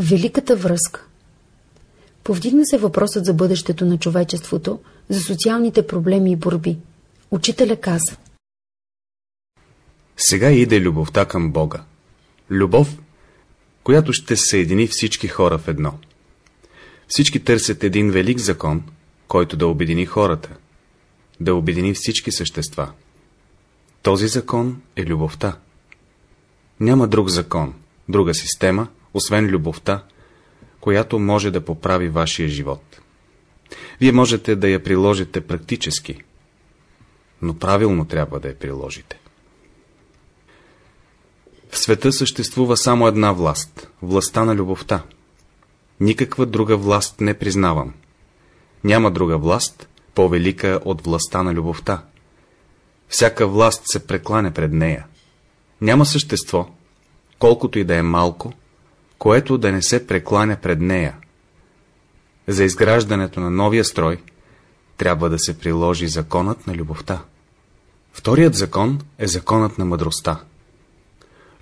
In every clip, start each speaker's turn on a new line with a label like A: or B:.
A: Великата връзка Повдигна се въпросът за бъдещето на човечеството, за социалните проблеми и борби. Учителя каза
B: Сега иде любовта към Бога. Любов, която ще съедини всички хора в едно. Всички търсят един велик закон, който да обедини хората, да обедини всички същества. Този закон е любовта. Няма друг закон, друга система, освен любовта, която може да поправи вашия живот. Вие можете да я приложите практически, но правилно трябва да я приложите. В света съществува само една власт – властта на любовта. Никаква друга власт не признавам. Няма друга власт, по-велика от властта на любовта. Всяка власт се прекланя пред нея. Няма същество, колкото и да е малко, което да не се прекланя пред нея. За изграждането на новия строй трябва да се приложи законът на любовта. Вторият закон е законът на мъдростта.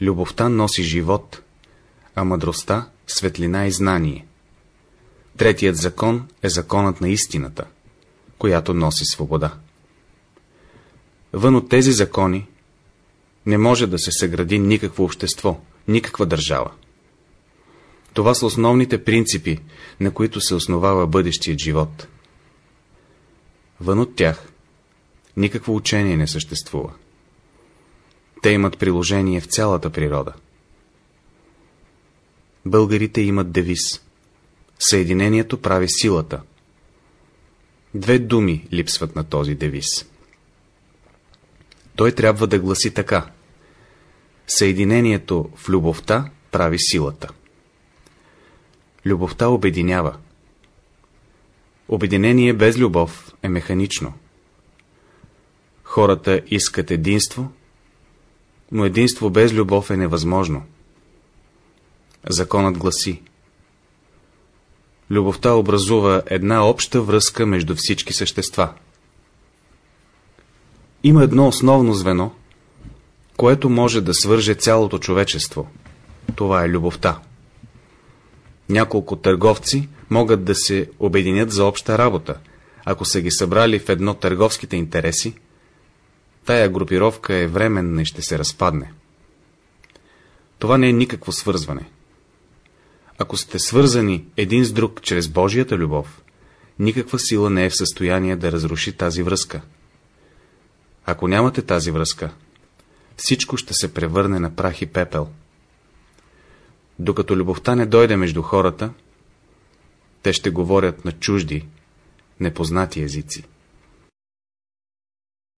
B: Любовта носи живот, а мъдростта – светлина и знание. Третият закон е законът на истината, която носи свобода. Вън от тези закони не може да се съгради никакво общество, никаква държава. Това са основните принципи, на които се основава бъдещият живот. Вън от тях никакво учение не съществува. Те имат приложение в цялата природа. Българите имат девиз. Съединението прави силата. Две думи липсват на този девиз. Той трябва да гласи така. Съединението в любовта прави силата. Любовта обединява. Обединение без любов е механично. Хората искат единство, но единство без любов е невъзможно. Законът гласи Любовта образува една обща връзка между всички същества. Има едно основно звено, което може да свърже цялото човечество. Това е любовта. Няколко търговци могат да се обединят за обща работа. Ако са ги събрали в едно търговските интереси, тая групировка е временна и ще се разпадне. Това не е никакво свързване. Ако сте свързани един с друг чрез Божията любов, никаква сила не е в състояние да разруши тази връзка. Ако нямате тази връзка, всичко ще се превърне на прах и пепел. Докато любовта не дойде между хората, те ще говорят на чужди, непознати езици.